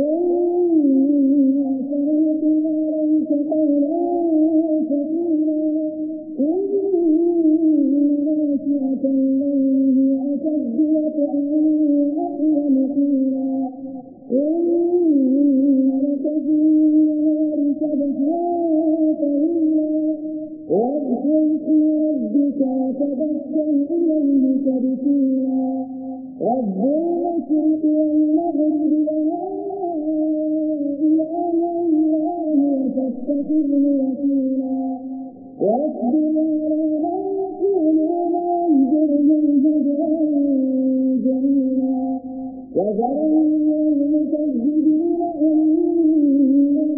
Oh ربك وتبسل إليك بكيرا والظلم شرق والمغرب لنا إلى الله وتستخدم وكيلا واصبر إلى ما يقولون أنظر من جميلا وذرني المتجدين أمين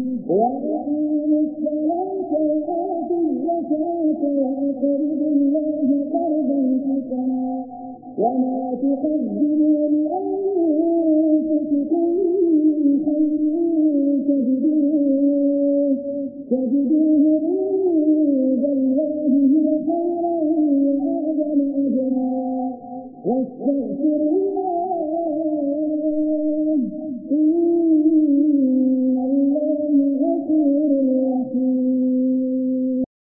وأقيموا الصلاة